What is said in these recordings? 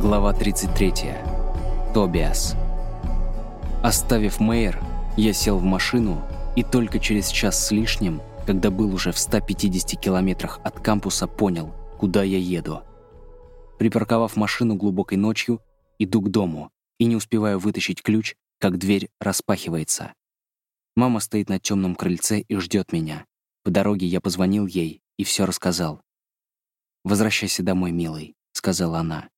Глава 33. Тобиас. Оставив Мэйр, я сел в машину и только через час с лишним, когда был уже в 150 километрах от кампуса, понял, куда я еду. Припарковав машину глубокой ночью, иду к дому и не успеваю вытащить ключ, как дверь распахивается. Мама стоит на темном крыльце и ждет меня. По дороге я позвонил ей и все рассказал. «Возвращайся домой, милый», — сказала она.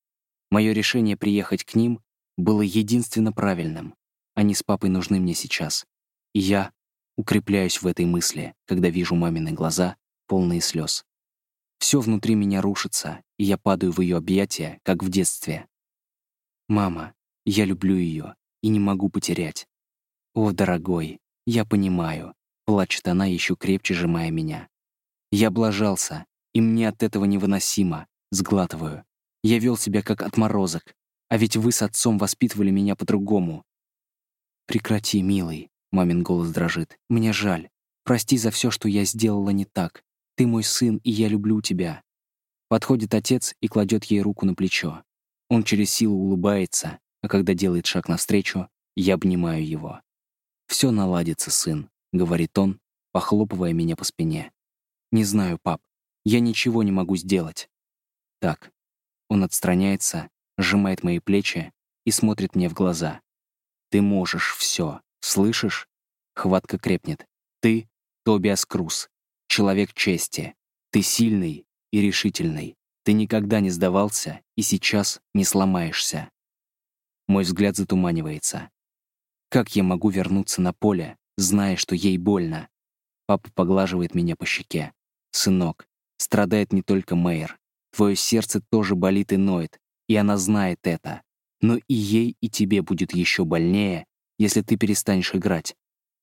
Мое решение приехать к ним было единственно правильным. Они с папой нужны мне сейчас. И я укрепляюсь в этой мысли, когда вижу мамины глаза, полные слез. Все внутри меня рушится, и я падаю в ее объятия, как в детстве. «Мама, я люблю ее и не могу потерять». «О, дорогой, я понимаю», — плачет она, еще крепче сжимая меня. Я облажался, и мне от этого невыносимо, сглатываю. Я вел себя как отморозок, а ведь вы с отцом воспитывали меня по-другому. Прекрати, милый, мамин голос дрожит. Мне жаль. Прости за все, что я сделала не так. Ты мой сын, и я люблю тебя. Подходит отец и кладет ей руку на плечо. Он через силу улыбается, а когда делает шаг навстречу, я обнимаю его. «Все наладится, сын», — говорит он, похлопывая меня по спине. «Не знаю, пап, я ничего не могу сделать». Так, он отстраняется, сжимает мои плечи и смотрит мне в глаза. «Ты можешь все, слышишь?» Хватка крепнет. «Ты — Тобиас Круз, человек чести. Ты сильный и решительный. Ты никогда не сдавался и сейчас не сломаешься». Мой взгляд затуманивается. Как я могу вернуться на поле, зная, что ей больно? Папа поглаживает меня по щеке. «Сынок, страдает не только Мэйр. Твое сердце тоже болит и ноет, и она знает это. Но и ей, и тебе будет еще больнее, если ты перестанешь играть.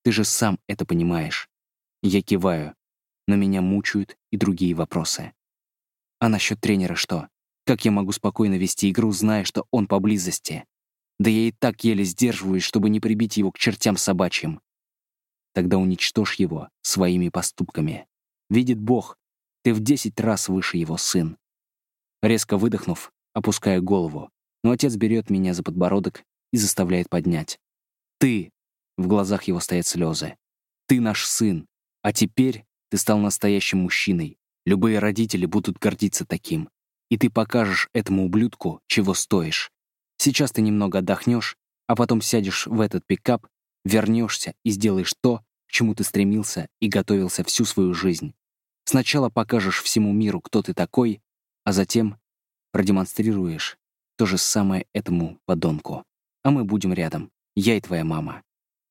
Ты же сам это понимаешь. Я киваю, но меня мучают и другие вопросы. А насчет тренера что? Как я могу спокойно вести игру, зная, что он поблизости? Да я и так еле сдерживаюсь, чтобы не прибить его к чертям собачьим. Тогда уничтожь его своими поступками. Видит Бог, ты в десять раз выше его сын. Резко выдохнув, опускаю голову, но отец берет меня за подбородок и заставляет поднять. «Ты!» — в глазах его стоят слезы. «Ты наш сын, а теперь ты стал настоящим мужчиной. Любые родители будут гордиться таким. И ты покажешь этому ублюдку, чего стоишь. Сейчас ты немного отдохнешь, а потом сядешь в этот пикап, вернешься и сделаешь то, к чему ты стремился и готовился всю свою жизнь. Сначала покажешь всему миру, кто ты такой, а затем продемонстрируешь то же самое этому подонку. А мы будем рядом, я и твоя мама.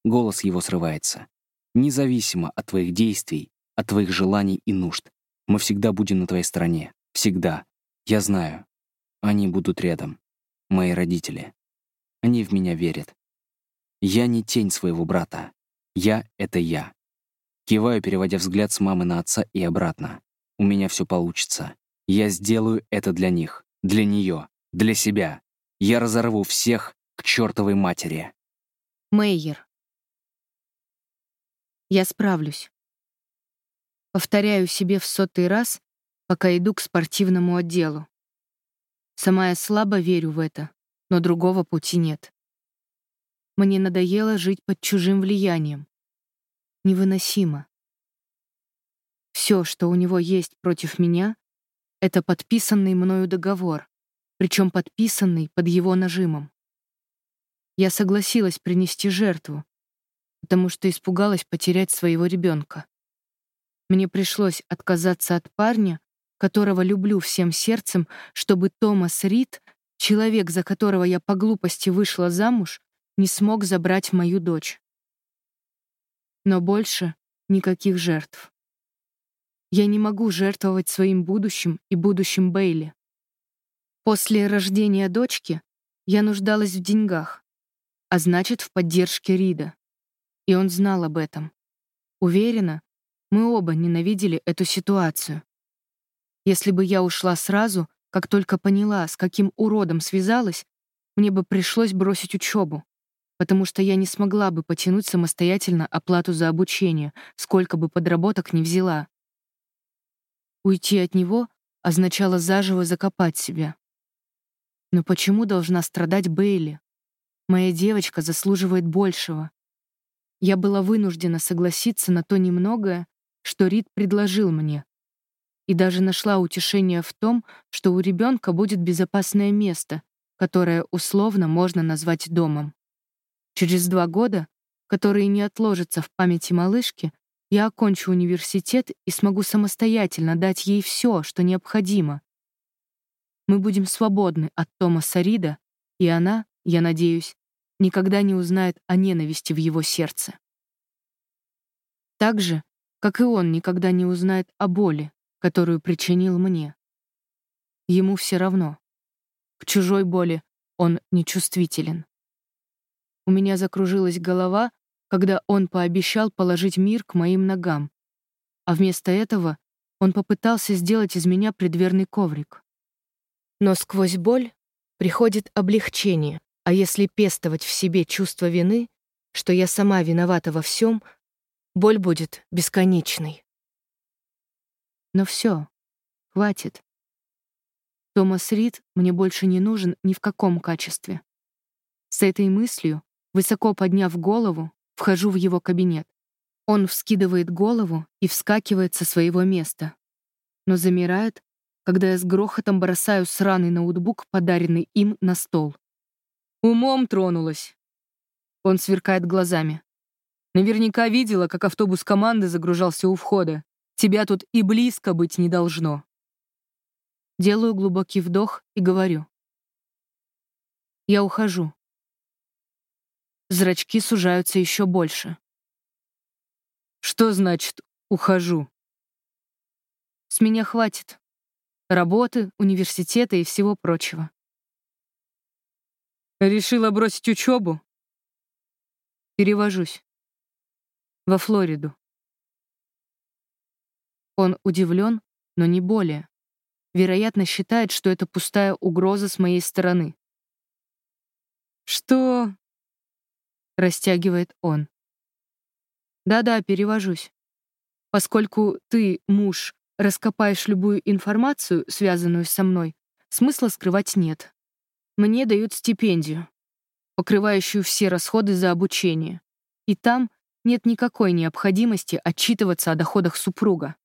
Голос его срывается. Независимо от твоих действий, от твоих желаний и нужд, мы всегда будем на твоей стороне. Всегда. Я знаю. Они будут рядом. Мои родители. Они в меня верят. Я не тень своего брата. Я — это я. Киваю, переводя взгляд с мамы на отца и обратно. У меня все получится. Я сделаю это для них, для нее, для себя. Я разорву всех к чертовой матери. Мейер. Я справлюсь. Повторяю себе в сотый раз, пока иду к спортивному отделу. Сама я слабо верю в это, но другого пути нет. Мне надоело жить под чужим влиянием. Невыносимо. Все, что у него есть против меня, это подписанный мною договор, причем подписанный под его нажимом. Я согласилась принести жертву, потому что испугалась потерять своего ребенка. Мне пришлось отказаться от парня, которого люблю всем сердцем, чтобы Томас Рид, человек, за которого я по глупости вышла замуж, не смог забрать мою дочь. Но больше никаких жертв. Я не могу жертвовать своим будущим и будущим Бейли. После рождения дочки я нуждалась в деньгах, а значит, в поддержке Рида. И он знал об этом. Уверена, мы оба ненавидели эту ситуацию. Если бы я ушла сразу, как только поняла, с каким уродом связалась, мне бы пришлось бросить учебу, потому что я не смогла бы потянуть самостоятельно оплату за обучение, сколько бы подработок не взяла. Уйти от него означало заживо закопать себя. Но почему должна страдать Бейли? Моя девочка заслуживает большего. Я была вынуждена согласиться на то немногое, что Рид предложил мне. И даже нашла утешение в том, что у ребенка будет безопасное место, которое условно можно назвать домом. Через два года, которые не отложатся в памяти малышки, я окончу университет и смогу самостоятельно дать ей все, что необходимо. Мы будем свободны от Тома Сарида, и она, я надеюсь, никогда не узнает о ненависти в его сердце. Так же, как и он никогда не узнает о боли, которую причинил мне. Ему все равно. К чужой боли он нечувствителен. У меня закружилась голова, когда он пообещал положить мир к моим ногам, а вместо этого он попытался сделать из меня предверный коврик. Но сквозь боль приходит облегчение, а если пестовать в себе чувство вины, что я сама виновата во всем, боль будет бесконечной. Но все, хватит. Томас Рид мне больше не нужен ни в каком качестве. С этой мыслью, высоко подняв голову, вхожу в его кабинет. Он вскидывает голову и вскакивает со своего места, но замирает, когда я с грохотом бросаю сраный ноутбук, подаренный им, на стол. Умом тронулась. Он сверкает глазами. Наверняка видела, как автобус команды загружался у входа. Тебя тут и близко быть не должно. Делаю глубокий вдох и говорю. Я ухожу. Зрачки сужаются еще больше. Что значит «ухожу»? С меня хватит. Работы, университета и всего прочего. Решила бросить учебу? Перевожусь. Во Флориду. Он удивлен, но не более. Вероятно, считает, что это пустая угроза с моей стороны. «Что?» — растягивает он. «Да-да, перевожусь. Поскольку ты, муж, Раскопаешь любую информацию, связанную со мной, смысла скрывать нет. Мне дают стипендию, покрывающую все расходы за обучение. И там нет никакой необходимости отчитываться о доходах супруга.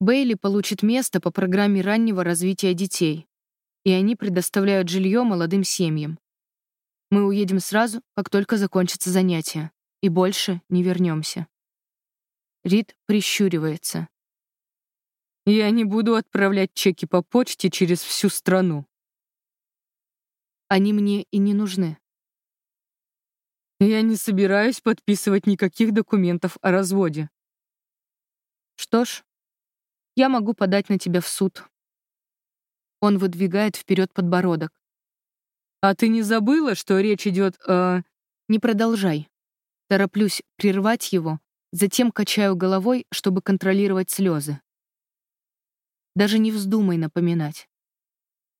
Бейли получит место по программе раннего развития детей, и они предоставляют жилье молодым семьям. Мы уедем сразу, как только закончатся занятия, и больше не вернемся. Рид прищуривается. Я не буду отправлять чеки по почте через всю страну. Они мне и не нужны. Я не собираюсь подписывать никаких документов о разводе. Что ж, я могу подать на тебя в суд. Он выдвигает вперед подбородок. А ты не забыла, что речь идет о... Не продолжай. Тороплюсь прервать его, затем качаю головой, чтобы контролировать слезы. Даже не вздумай напоминать.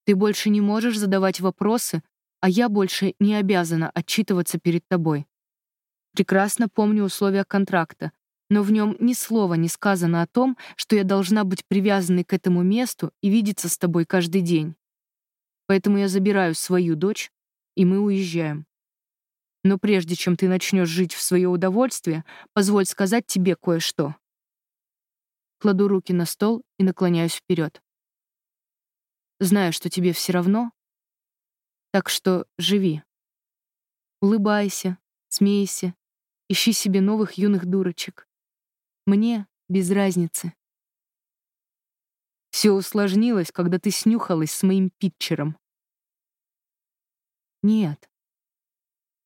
Ты больше не можешь задавать вопросы, а я больше не обязана отчитываться перед тобой. Прекрасно помню условия контракта, но в нем ни слова не сказано о том, что я должна быть привязанной к этому месту и видеться с тобой каждый день. Поэтому я забираю свою дочь, и мы уезжаем. Но прежде чем ты начнешь жить в свое удовольствие, позволь сказать тебе кое-что кладу руки на стол и наклоняюсь вперед. Знаю, что тебе все равно, так что живи. Улыбайся, смейся, ищи себе новых юных дурочек. Мне без разницы. Все усложнилось, когда ты снюхалась с моим питчером. Нет.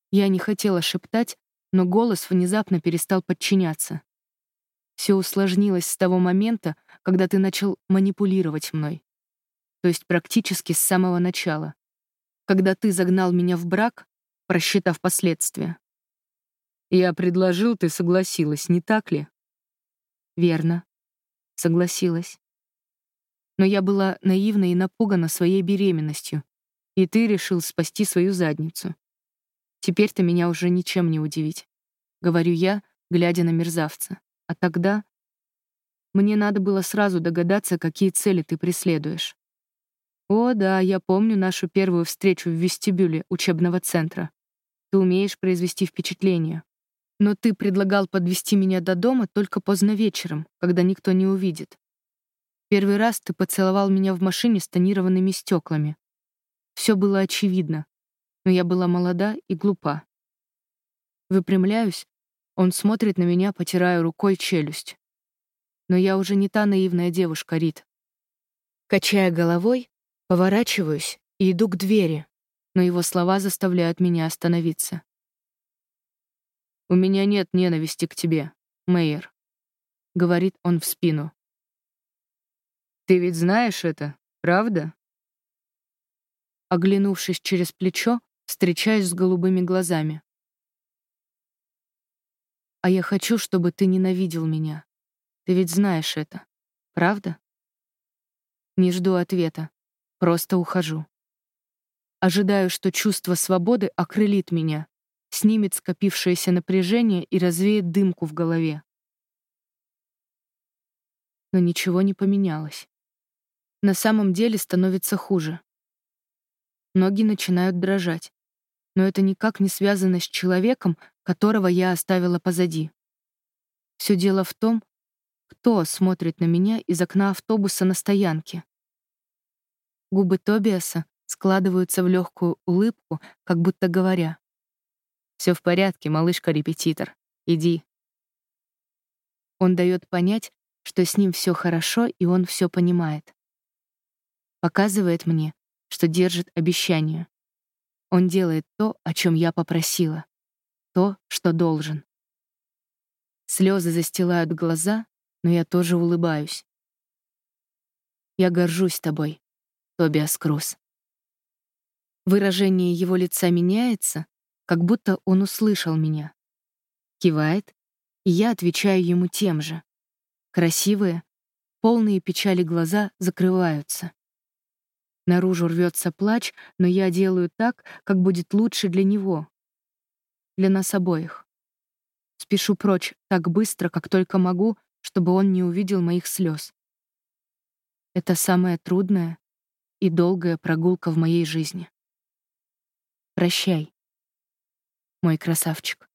Я не хотела шептать, но голос внезапно перестал подчиняться. Все усложнилось с того момента, когда ты начал манипулировать мной. То есть практически с самого начала. Когда ты загнал меня в брак, просчитав последствия. Я предложил, ты согласилась, не так ли? Верно. Согласилась. Но я была наивна и напугана своей беременностью, и ты решил спасти свою задницу. Теперь ты меня уже ничем не удивить. Говорю я, глядя на мерзавца. А тогда мне надо было сразу догадаться, какие цели ты преследуешь. О, да, я помню нашу первую встречу в вестибюле учебного центра. Ты умеешь произвести впечатление. Но ты предлагал подвести меня до дома только поздно вечером, когда никто не увидит. Первый раз ты поцеловал меня в машине с тонированными стеклами. Все было очевидно, но я была молода и глупа. Выпрямляюсь, он смотрит на меня, потирая рукой челюсть. Но я уже не та наивная девушка, Рит. Качая головой, поворачиваюсь и иду к двери, но его слова заставляют меня остановиться. «У меня нет ненависти к тебе, Мэйер», — говорит он в спину. «Ты ведь знаешь это, правда?» Оглянувшись через плечо, встречаюсь с голубыми глазами. А я хочу, чтобы ты ненавидел меня. Ты ведь знаешь это, правда? Не жду ответа, просто ухожу. Ожидаю, что чувство свободы окрылит меня, снимет скопившееся напряжение и развеет дымку в голове. Но ничего не поменялось. На самом деле становится хуже. Ноги начинают дрожать но это никак не связано с человеком, которого я оставила позади. Все дело в том, кто смотрит на меня из окна автобуса на стоянке. Губы Тобиаса складываются в легкую улыбку, как будто говоря. Все в порядке, малышка-репетитор. Иди». Он дает понять, что с ним все хорошо, и он все понимает. Показывает мне, что держит обещание. Он делает то, о чем я попросила. То, что должен. Слезы застилают глаза, но я тоже улыбаюсь. Я горжусь тобой, Тобиас Круз. Выражение его лица меняется, как будто он услышал меня. Кивает, и я отвечаю ему тем же. Красивые, полные печали глаза закрываются. Наружу рвется плач, но я делаю так, как будет лучше для него. Для нас обоих. Спешу прочь так быстро, как только могу, чтобы он не увидел моих слез. Это самая трудная и долгая прогулка в моей жизни. Прощай, мой красавчик.